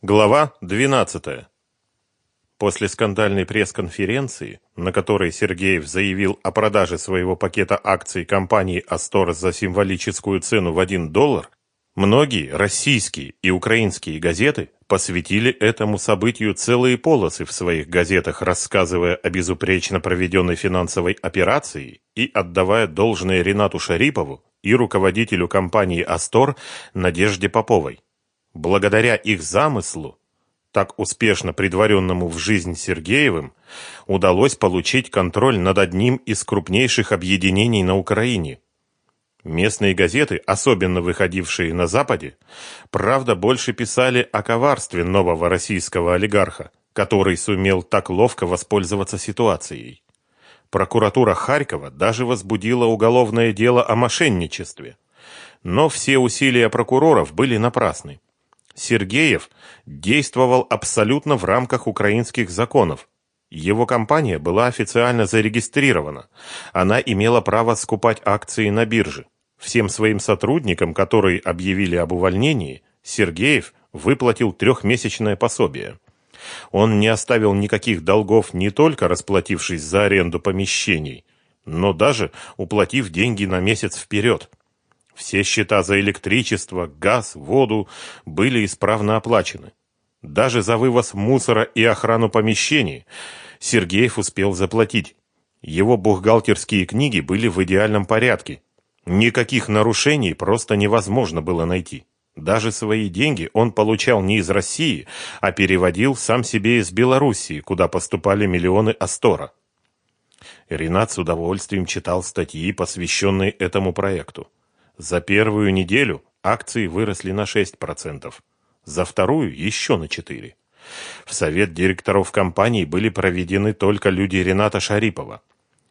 Глава 12. После скандальной пресс-конференции, на которой Сергеев заявил о продаже своего пакета акций компании Астор за символическую цену в 1 доллар, многие российские и украинские газеты посвятили этому событию целые полосы в своих газетах, рассказывая о безупречно проведенной финансовой операции и отдавая должное Ренату Шарипову и руководителю компании Астор Надежде Поповой. Благодаря их замыслу, так успешно предваренному в жизнь Сергеевым, удалось получить контроль над одним из крупнейших объединений на Украине. Местные газеты, особенно выходившие на Западе, правда больше писали о коварстве нового российского олигарха, который сумел так ловко воспользоваться ситуацией. Прокуратура Харькова даже возбудила уголовное дело о мошенничестве. Но все усилия прокуроров были напрасны. Сергеев действовал абсолютно в рамках украинских законов. Его компания была официально зарегистрирована. Она имела право скупать акции на бирже. Всем своим сотрудникам, которые объявили об увольнении, Сергеев выплатил трехмесячное пособие. Он не оставил никаких долгов, не только расплатившись за аренду помещений, но даже уплатив деньги на месяц вперед. Все счета за электричество, газ, воду были исправно оплачены. Даже за вывоз мусора и охрану помещений Сергеев успел заплатить. Его бухгалтерские книги были в идеальном порядке. Никаких нарушений просто невозможно было найти. Даже свои деньги он получал не из России, а переводил сам себе из Белоруссии, куда поступали миллионы Астора. Ренат с удовольствием читал статьи, посвященные этому проекту. За первую неделю акции выросли на 6%, за вторую еще на 4%. В совет директоров компании были проведены только люди Рената Шарипова.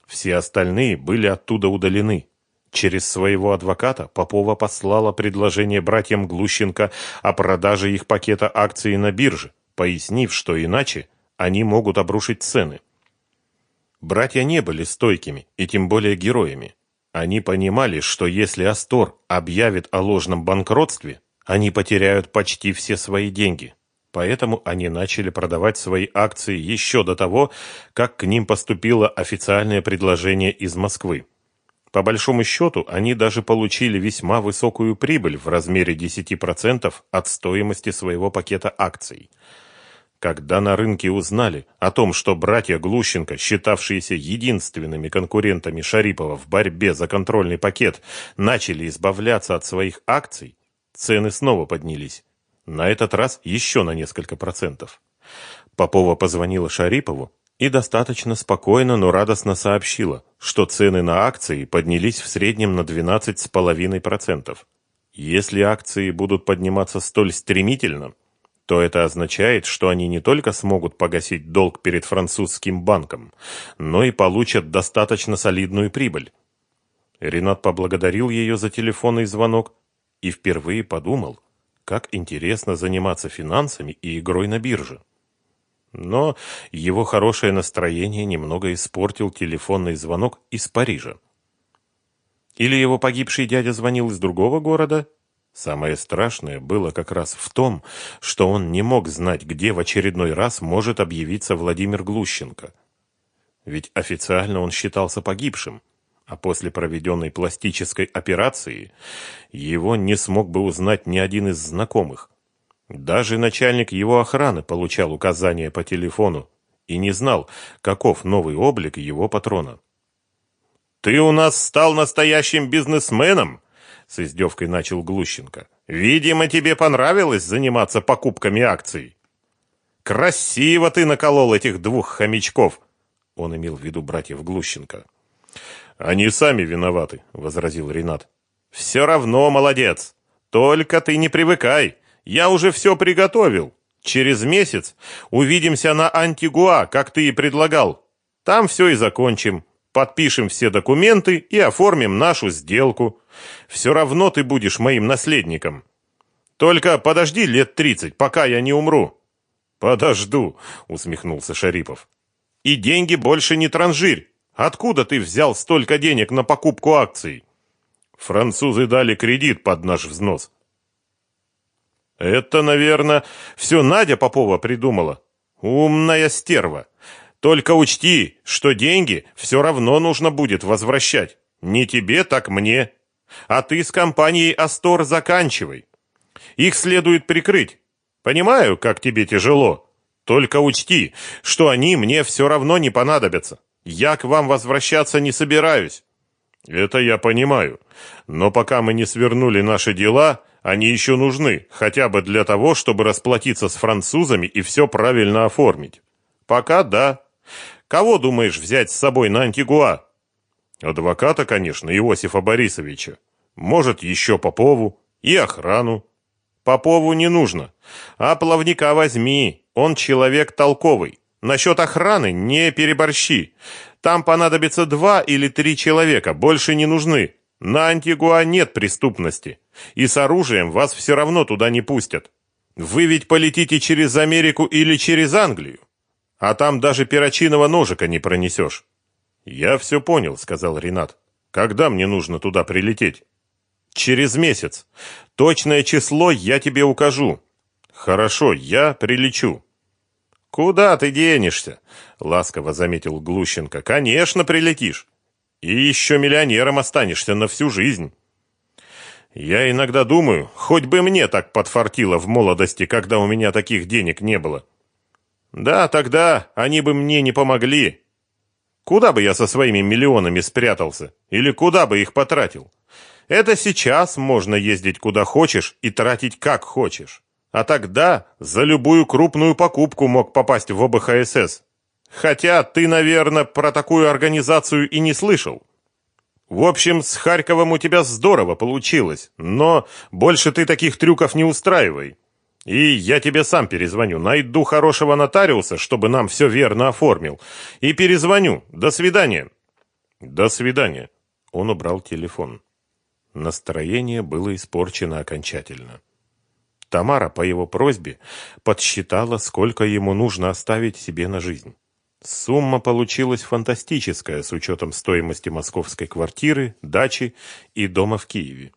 Все остальные были оттуда удалены. Через своего адвоката Попова послала предложение братьям Глущенко о продаже их пакета акций на бирже, пояснив, что иначе они могут обрушить цены. Братья не были стойкими и тем более героями. Они понимали, что если Астор объявит о ложном банкротстве, они потеряют почти все свои деньги. Поэтому они начали продавать свои акции еще до того, как к ним поступило официальное предложение из Москвы. По большому счету, они даже получили весьма высокую прибыль в размере 10% от стоимости своего пакета акций – когда на рынке узнали о том, что братья Глущенко, считавшиеся единственными конкурентами Шарипова в борьбе за контрольный пакет, начали избавляться от своих акций, цены снова поднялись. На этот раз еще на несколько процентов. Попова позвонила Шарипову и достаточно спокойно, но радостно сообщила, что цены на акции поднялись в среднем на 12,5%. Если акции будут подниматься столь стремительно, то это означает, что они не только смогут погасить долг перед французским банком, но и получат достаточно солидную прибыль. Ренат поблагодарил ее за телефонный звонок и впервые подумал, как интересно заниматься финансами и игрой на бирже. Но его хорошее настроение немного испортил телефонный звонок из Парижа. Или его погибший дядя звонил из другого города, Самое страшное было как раз в том, что он не мог знать, где в очередной раз может объявиться Владимир Глущенко. Ведь официально он считался погибшим, а после проведенной пластической операции его не смог бы узнать ни один из знакомых. Даже начальник его охраны получал указания по телефону и не знал, каков новый облик его патрона. «Ты у нас стал настоящим бизнесменом!» С издевкой начал Глущенко. Видимо, тебе понравилось заниматься покупками акций. Красиво ты наколол этих двух хомячков. Он имел в виду братьев Глущенко. Они сами виноваты, возразил Ренат. Все равно молодец. Только ты не привыкай. Я уже все приготовил. Через месяц увидимся на Антигуа, как ты и предлагал. Там все и закончим подпишем все документы и оформим нашу сделку. Все равно ты будешь моим наследником. Только подожди лет тридцать, пока я не умру. Подожду, усмехнулся Шарипов. И деньги больше не транжирь. Откуда ты взял столько денег на покупку акций? Французы дали кредит под наш взнос. Это, наверное, все Надя Попова придумала. Умная стерва. Только учти, что деньги все равно нужно будет возвращать. Не тебе, так мне. А ты с компанией Астор заканчивай. Их следует прикрыть. Понимаю, как тебе тяжело. Только учти, что они мне все равно не понадобятся. Я к вам возвращаться не собираюсь. Это я понимаю. Но пока мы не свернули наши дела, они еще нужны, хотя бы для того, чтобы расплатиться с французами и все правильно оформить. Пока да. Кого думаешь взять с собой на Антигуа? Адвоката, конечно, Иосифа Борисовича. Может, еще Попову и охрану. Попову не нужно. А плавника возьми, он человек толковый. Насчет охраны не переборщи. Там понадобится два или три человека, больше не нужны. На Антигуа нет преступности. И с оружием вас все равно туда не пустят. Вы ведь полетите через Америку или через Англию. А там даже перочинного ножика не пронесешь. Я все понял, сказал Ренат. Когда мне нужно туда прилететь? Через месяц. Точное число я тебе укажу. Хорошо, я прилечу. Куда ты денешься? ласково заметил Глущенко. Конечно, прилетишь. И еще миллионером останешься на всю жизнь. Я иногда думаю, хоть бы мне так подфартило в молодости, когда у меня таких денег не было. Да, тогда они бы мне не помогли. Куда бы я со своими миллионами спрятался? Или куда бы их потратил? Это сейчас можно ездить куда хочешь и тратить как хочешь. А тогда за любую крупную покупку мог попасть в ОБХСС. Хотя ты, наверное, про такую организацию и не слышал. В общем, с Харьковом у тебя здорово получилось, но больше ты таких трюков не устраивай. И я тебе сам перезвоню, найду хорошего нотариуса, чтобы нам все верно оформил, и перезвоню. До свидания. До свидания. Он убрал телефон. Настроение было испорчено окончательно. Тамара по его просьбе подсчитала, сколько ему нужно оставить себе на жизнь. Сумма получилась фантастическая с учетом стоимости московской квартиры, дачи и дома в Киеве.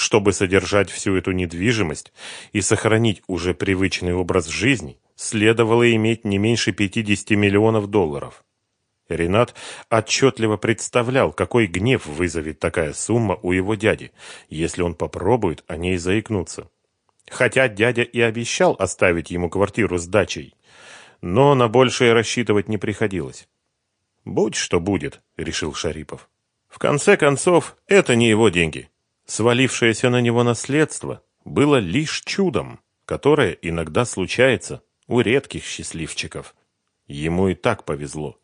Чтобы содержать всю эту недвижимость и сохранить уже привычный образ жизни, следовало иметь не меньше 50 миллионов долларов. Ренат отчетливо представлял, какой гнев вызовет такая сумма у его дяди, если он попробует о ней заикнуться. Хотя дядя и обещал оставить ему квартиру с дачей, но на большее рассчитывать не приходилось. «Будь что будет», — решил Шарипов. В конце концов, это не его деньги. Свалившееся на него наследство было лишь чудом, которое иногда случается у редких счастливчиков. Ему и так повезло.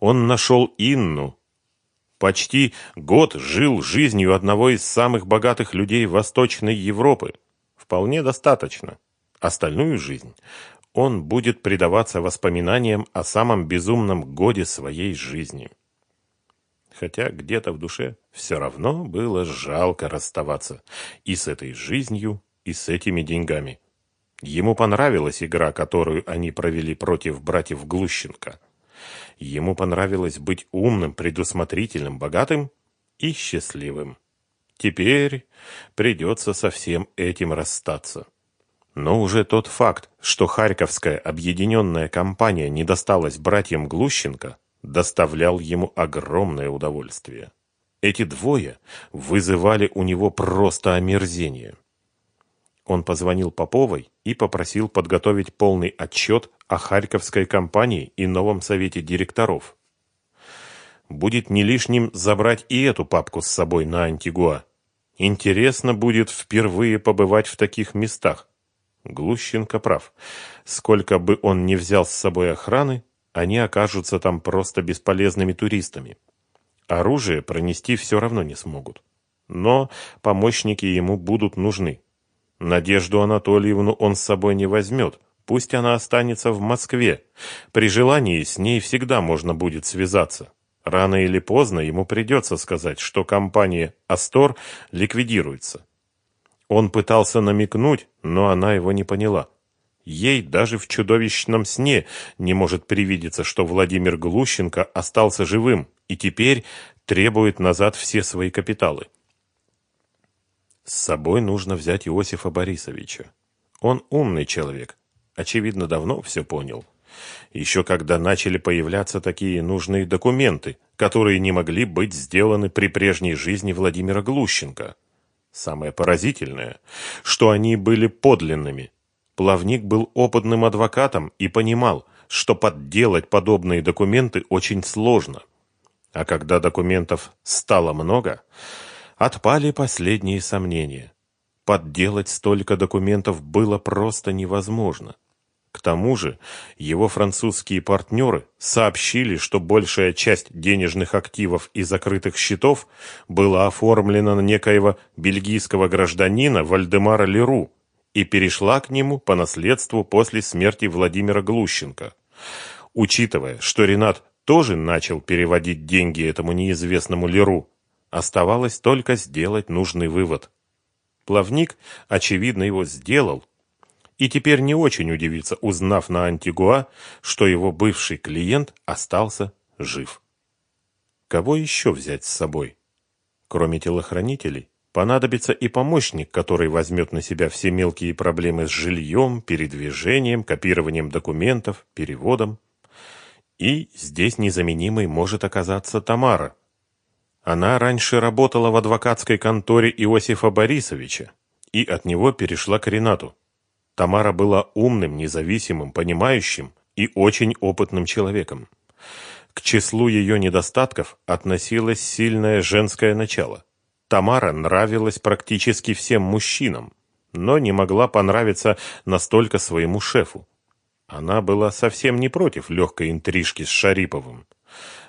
Он нашел Инну. Почти год жил жизнью одного из самых богатых людей Восточной Европы. Вполне достаточно. Остальную жизнь он будет предаваться воспоминаниям о самом безумном годе своей жизни. Хотя где-то в душе все равно было жалко расставаться и с этой жизнью, и с этими деньгами. Ему понравилась игра, которую они провели против братьев Глущенко. Ему понравилось быть умным, предусмотрительным, богатым и счастливым. Теперь придется со всем этим расстаться. Но уже тот факт, что Харьковская объединенная компания не досталась братьям Глущенко, доставлял ему огромное удовольствие. Эти двое вызывали у него просто омерзение. Он позвонил Поповой и попросил подготовить полный отчет о Харьковской компании и новом совете директоров. Будет не лишним забрать и эту папку с собой на Антигуа. Интересно будет впервые побывать в таких местах. Глущенко прав. Сколько бы он ни взял с собой охраны, они окажутся там просто бесполезными туристами. Оружие пронести все равно не смогут. Но помощники ему будут нужны. Надежду Анатольевну он с собой не возьмет. Пусть она останется в Москве. При желании с ней всегда можно будет связаться. Рано или поздно ему придется сказать, что компания «Астор» ликвидируется. Он пытался намекнуть, но она его не поняла. Ей даже в чудовищном сне не может привидеться, что Владимир Глущенко остался живым и теперь требует назад все свои капиталы. С собой нужно взять Иосифа Борисовича. Он умный человек. Очевидно, давно все понял. Еще когда начали появляться такие нужные документы, которые не могли быть сделаны при прежней жизни Владимира Глущенко. Самое поразительное, что они были подлинными. Плавник был опытным адвокатом и понимал, что подделать подобные документы очень сложно. А когда документов стало много, отпали последние сомнения. Подделать столько документов было просто невозможно. К тому же его французские партнеры сообщили, что большая часть денежных активов и закрытых счетов была оформлена на некоего бельгийского гражданина Вальдемара Леру и перешла к нему по наследству после смерти Владимира Глущенко. Учитывая, что Ренат тоже начал переводить деньги этому неизвестному Леру, оставалось только сделать нужный вывод. Плавник, очевидно, его сделал, и теперь не очень удивится, узнав на Антигуа, что его бывший клиент остался жив. Кого еще взять с собой? Кроме телохранителей, понадобится и помощник, который возьмет на себя все мелкие проблемы с жильем, передвижением, копированием документов, переводом. И здесь незаменимой может оказаться Тамара, она раньше работала в адвокатской конторе Иосифа Борисовича и от него перешла к Ренату. Тамара была умным, независимым, понимающим и очень опытным человеком. К числу ее недостатков относилось сильное женское начало. Тамара нравилась практически всем мужчинам, но не могла понравиться настолько своему шефу. Она была совсем не против легкой интрижки с Шариповым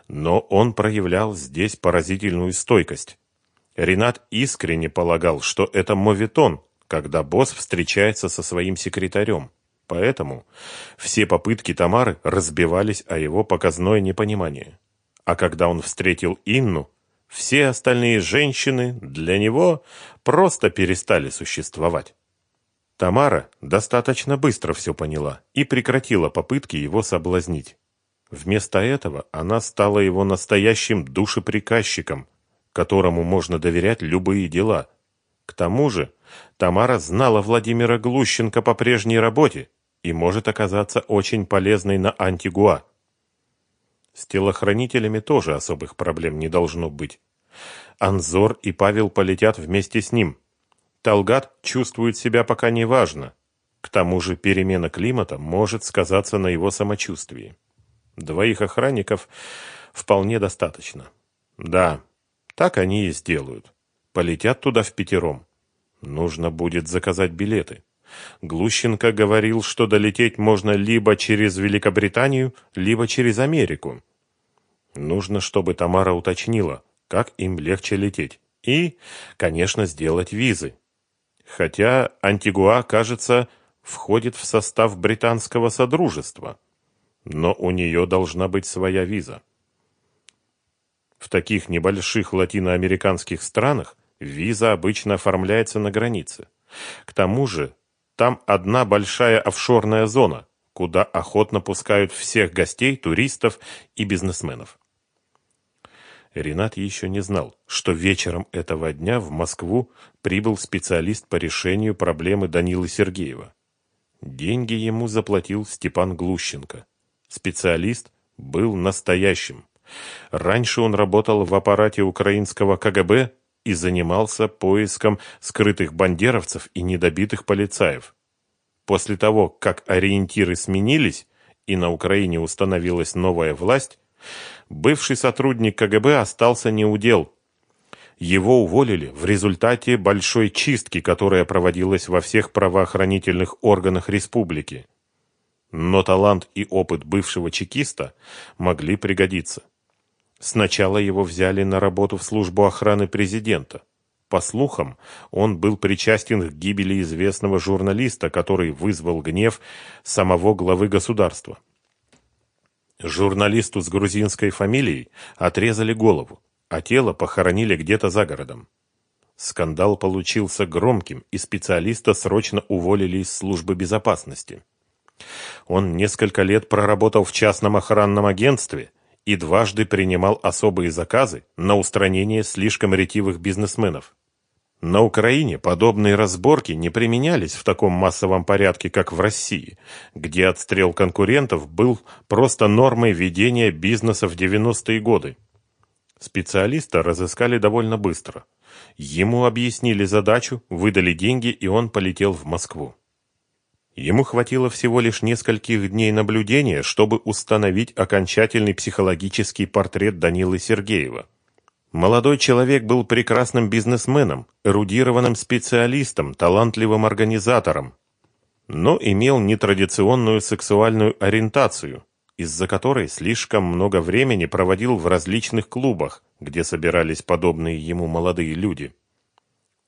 но он проявлял здесь поразительную стойкость. Ренат искренне полагал, что это моветон, когда босс встречается со своим секретарем. Поэтому все попытки Тамары разбивались о его показное непонимание. А когда он встретил Инну, все остальные женщины для него просто перестали существовать. Тамара достаточно быстро все поняла и прекратила попытки его соблазнить. Вместо этого она стала его настоящим душеприказчиком, которому можно доверять любые дела. К тому же Тамара знала Владимира Глущенко по прежней работе и может оказаться очень полезной на Антигуа. С телохранителями тоже особых проблем не должно быть. Анзор и Павел полетят вместе с ним. Талгат чувствует себя пока неважно. К тому же перемена климата может сказаться на его самочувствии. Двоих охранников вполне достаточно. Да, так они и сделают. Полетят туда в пятером. Нужно будет заказать билеты. Глущенко говорил, что долететь можно либо через Великобританию, либо через Америку. Нужно, чтобы Тамара уточнила, как им легче лететь. И, конечно, сделать визы. Хотя Антигуа, кажется, входит в состав британского содружества но у нее должна быть своя виза. В таких небольших латиноамериканских странах виза обычно оформляется на границе. К тому же, там одна большая офшорная зона, куда охотно пускают всех гостей, туристов и бизнесменов. Ренат еще не знал, что вечером этого дня в Москву прибыл специалист по решению проблемы Данилы Сергеева. Деньги ему заплатил Степан Глущенко. Специалист был настоящим. Раньше он работал в аппарате украинского КГБ и занимался поиском скрытых бандеровцев и недобитых полицаев. После того, как ориентиры сменились и на Украине установилась новая власть, бывший сотрудник КГБ остался неудел. Его уволили в результате большой чистки, которая проводилась во всех правоохранительных органах республики. Но талант и опыт бывшего чекиста могли пригодиться. Сначала его взяли на работу в службу охраны президента. По слухам, он был причастен к гибели известного журналиста, который вызвал гнев самого главы государства. Журналисту с грузинской фамилией отрезали голову, а тело похоронили где-то за городом. Скандал получился громким, и специалиста срочно уволили из службы безопасности. Он несколько лет проработал в частном охранном агентстве и дважды принимал особые заказы на устранение слишком ретивых бизнесменов. На Украине подобные разборки не применялись в таком массовом порядке, как в России, где отстрел конкурентов был просто нормой ведения бизнеса в 90-е годы. Специалиста разыскали довольно быстро. Ему объяснили задачу, выдали деньги, и он полетел в Москву. Ему хватило всего лишь нескольких дней наблюдения, чтобы установить окончательный психологический портрет Данилы Сергеева. Молодой человек был прекрасным бизнесменом, эрудированным специалистом, талантливым организатором, но имел нетрадиционную сексуальную ориентацию, из-за которой слишком много времени проводил в различных клубах, где собирались подобные ему молодые люди.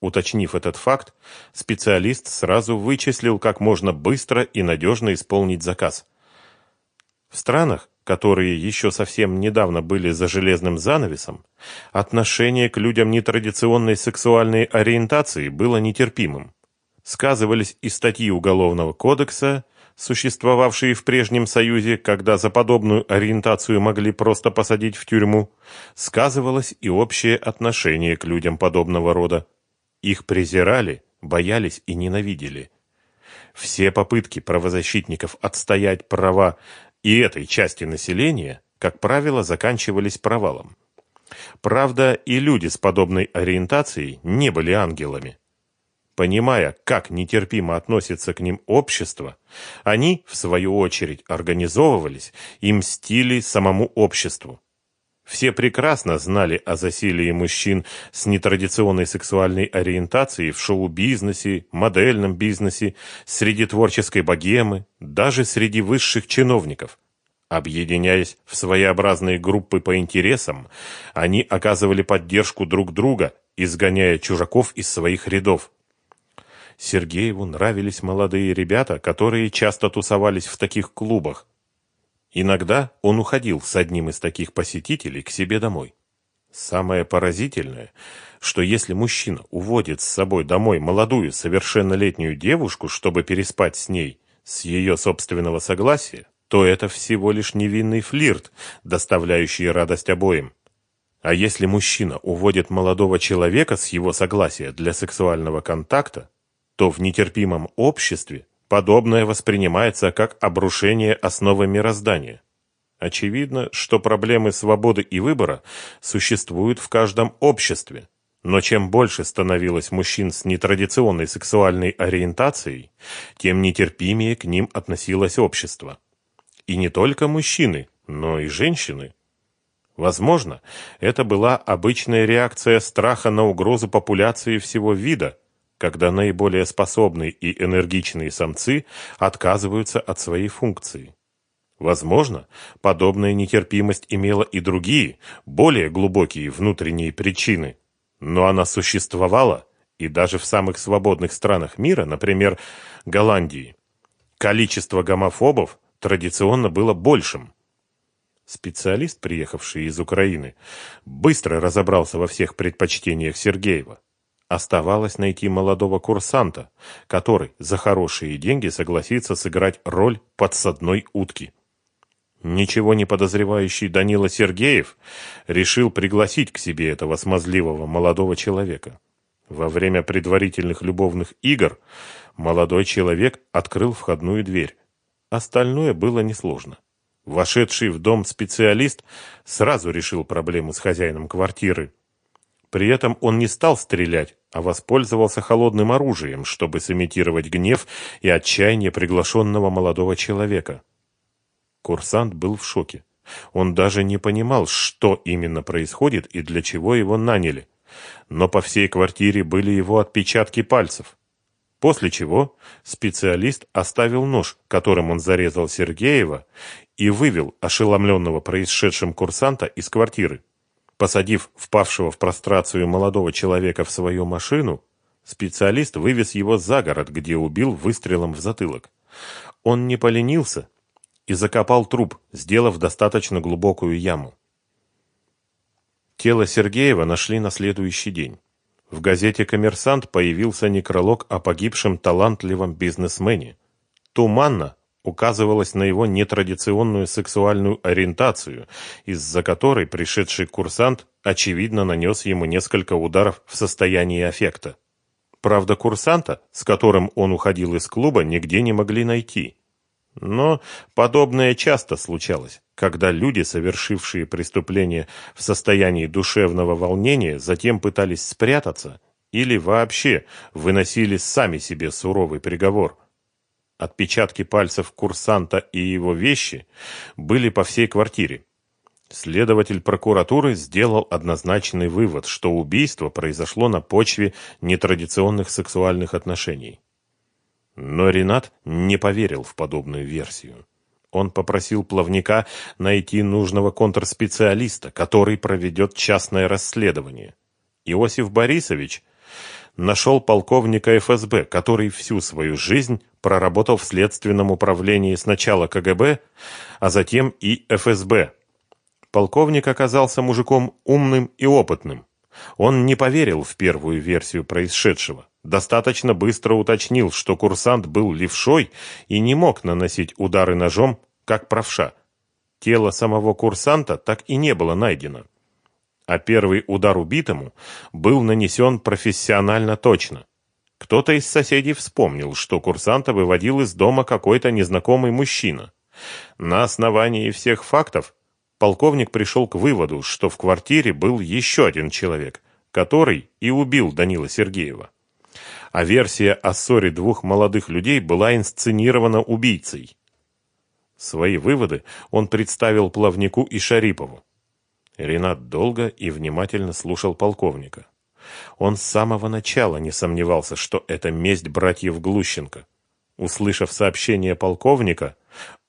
Уточнив этот факт, специалист сразу вычислил, как можно быстро и надежно исполнить заказ. В странах, которые еще совсем недавно были за железным занавесом, отношение к людям нетрадиционной сексуальной ориентации было нетерпимым. Сказывались и статьи Уголовного кодекса, существовавшие в прежнем Союзе, когда за подобную ориентацию могли просто посадить в тюрьму, сказывалось и общее отношение к людям подобного рода. Их презирали, боялись и ненавидели. Все попытки правозащитников отстоять права и этой части населения, как правило, заканчивались провалом. Правда, и люди с подобной ориентацией не были ангелами. Понимая, как нетерпимо относится к ним общество, они, в свою очередь, организовывались и мстили самому обществу. Все прекрасно знали о засилии мужчин с нетрадиционной сексуальной ориентацией в шоу-бизнесе, модельном бизнесе, среди творческой богемы, даже среди высших чиновников. Объединяясь в своеобразные группы по интересам, они оказывали поддержку друг друга, изгоняя чужаков из своих рядов. Сергееву нравились молодые ребята, которые часто тусовались в таких клубах, Иногда он уходил с одним из таких посетителей к себе домой. Самое поразительное, что если мужчина уводит с собой домой молодую совершеннолетнюю девушку, чтобы переспать с ней с ее собственного согласия, то это всего лишь невинный флирт, доставляющий радость обоим. А если мужчина уводит молодого человека с его согласия для сексуального контакта, то в нетерпимом обществе Подобное воспринимается как обрушение основы мироздания. Очевидно, что проблемы свободы и выбора существуют в каждом обществе. Но чем больше становилось мужчин с нетрадиционной сексуальной ориентацией, тем нетерпимее к ним относилось общество. И не только мужчины, но и женщины. Возможно, это была обычная реакция страха на угрозу популяции всего вида, когда наиболее способные и энергичные самцы отказываются от своей функции. Возможно, подобная нетерпимость имела и другие, более глубокие внутренние причины, но она существовала и даже в самых свободных странах мира, например, Голландии. Количество гомофобов традиционно было большим. Специалист, приехавший из Украины, быстро разобрался во всех предпочтениях Сергеева. Оставалось найти молодого курсанта, который за хорошие деньги согласится сыграть роль подсадной утки. Ничего не подозревающий Данила Сергеев решил пригласить к себе этого смазливого молодого человека. Во время предварительных любовных игр молодой человек открыл входную дверь. Остальное было несложно. Вошедший в дом специалист сразу решил проблему с хозяином квартиры. При этом он не стал стрелять, а воспользовался холодным оружием, чтобы сымитировать гнев и отчаяние приглашенного молодого человека. Курсант был в шоке. Он даже не понимал, что именно происходит и для чего его наняли. Но по всей квартире были его отпечатки пальцев. После чего специалист оставил нож, которым он зарезал Сергеева, и вывел ошеломленного происшедшим курсанта из квартиры. Посадив впавшего в прострацию молодого человека в свою машину, специалист вывез его за город, где убил выстрелом в затылок. Он не поленился и закопал труп, сделав достаточно глубокую яму. Тело Сергеева нашли на следующий день. В газете «Коммерсант» появился некролог о погибшем талантливом бизнесмене. Туманно, указывалось на его нетрадиционную сексуальную ориентацию, из-за которой пришедший курсант очевидно нанес ему несколько ударов в состоянии аффекта. Правда, курсанта, с которым он уходил из клуба, нигде не могли найти. Но подобное часто случалось, когда люди, совершившие преступление в состоянии душевного волнения, затем пытались спрятаться или вообще выносили сами себе суровый приговор. Отпечатки пальцев курсанта и его вещи были по всей квартире. Следователь прокуратуры сделал однозначный вывод, что убийство произошло на почве нетрадиционных сексуальных отношений. Но Ренат не поверил в подобную версию. Он попросил плавника найти нужного контрспециалиста, который проведет частное расследование. Иосиф Борисович нашел полковника ФСБ, который всю свою жизнь проработал в следственном управлении сначала КГБ, а затем и ФСБ. Полковник оказался мужиком умным и опытным. Он не поверил в первую версию происшедшего. Достаточно быстро уточнил, что курсант был левшой и не мог наносить удары ножом, как правша. Тело самого курсанта так и не было найдено. А первый удар убитому был нанесен профессионально точно. Кто-то из соседей вспомнил, что курсанта выводил из дома какой-то незнакомый мужчина. На основании всех фактов полковник пришел к выводу, что в квартире был еще один человек, который и убил Данила Сергеева. А версия о ссоре двух молодых людей была инсценирована убийцей. Свои выводы он представил Плавнику и Шарипову. Ренат долго и внимательно слушал полковника. Он с самого начала не сомневался, что это месть братьев Глущенко. Услышав сообщение полковника,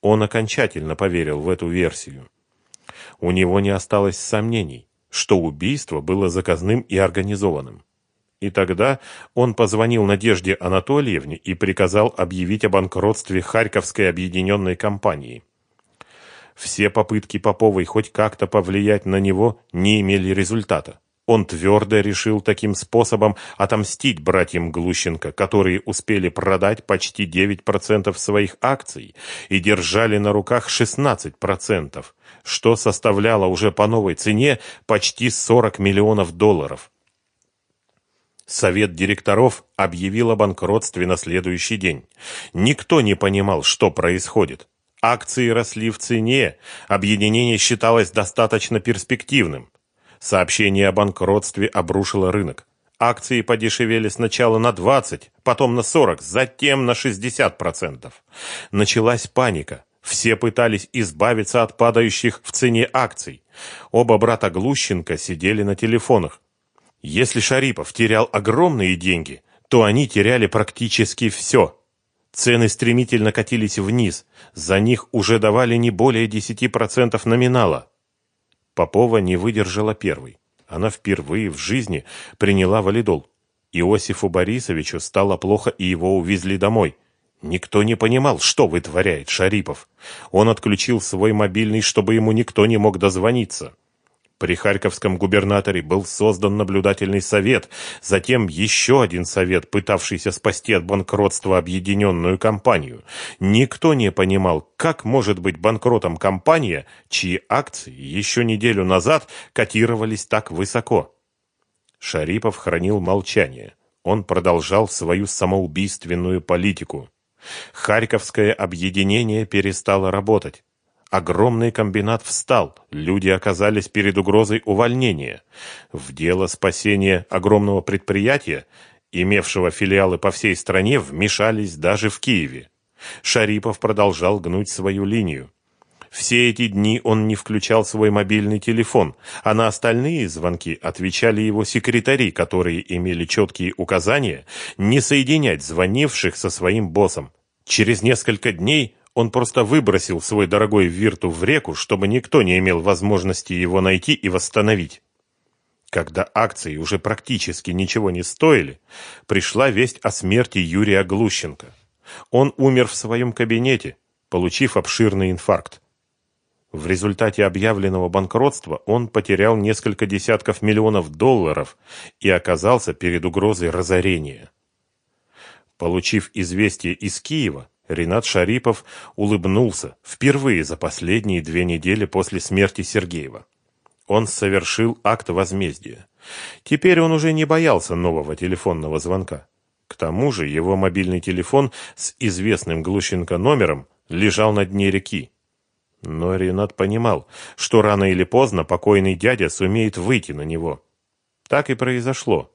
он окончательно поверил в эту версию. У него не осталось сомнений, что убийство было заказным и организованным. И тогда он позвонил Надежде Анатольевне и приказал объявить о банкротстве Харьковской объединенной компании. Все попытки Поповой хоть как-то повлиять на него не имели результата. Он твердо решил таким способом отомстить братьям Глущенко, которые успели продать почти 9% своих акций и держали на руках 16%, что составляло уже по новой цене почти 40 миллионов долларов. Совет директоров объявил о банкротстве на следующий день. Никто не понимал, что происходит. Акции росли в цене, объединение считалось достаточно перспективным. Сообщение о банкротстве обрушило рынок. Акции подешевели сначала на 20, потом на 40, затем на 60%. Началась паника. Все пытались избавиться от падающих в цене акций. Оба брата Глущенко сидели на телефонах. Если Шарипов терял огромные деньги, то они теряли практически все. Цены стремительно катились вниз, за них уже давали не более 10% номинала. Попова не выдержала первой. Она впервые в жизни приняла валидол. Иосифу Борисовичу стало плохо, и его увезли домой. Никто не понимал, что вытворяет Шарипов. Он отключил свой мобильный, чтобы ему никто не мог дозвониться. При Харьковском губернаторе был создан наблюдательный совет, затем еще один совет, пытавшийся спасти от банкротства объединенную компанию. Никто не понимал, как может быть банкротом компания, чьи акции еще неделю назад котировались так высоко. Шарипов хранил молчание. Он продолжал свою самоубийственную политику. Харьковское объединение перестало работать. Огромный комбинат встал, люди оказались перед угрозой увольнения. В дело спасения огромного предприятия, имевшего филиалы по всей стране, вмешались даже в Киеве. Шарипов продолжал гнуть свою линию. Все эти дни он не включал свой мобильный телефон, а на остальные звонки отвечали его секретари, которые имели четкие указания не соединять звонивших со своим боссом. Через несколько дней он просто выбросил свой дорогой Вирту в реку, чтобы никто не имел возможности его найти и восстановить. Когда акции уже практически ничего не стоили, пришла весть о смерти Юрия Глущенко. Он умер в своем кабинете, получив обширный инфаркт. В результате объявленного банкротства он потерял несколько десятков миллионов долларов и оказался перед угрозой разорения. Получив известие из Киева, Ренат Шарипов улыбнулся впервые за последние две недели после смерти Сергеева. Он совершил акт возмездия. Теперь он уже не боялся нового телефонного звонка. К тому же его мобильный телефон с известным Глущенко номером лежал на дне реки. Но Ренат понимал, что рано или поздно покойный дядя сумеет выйти на него. Так и произошло.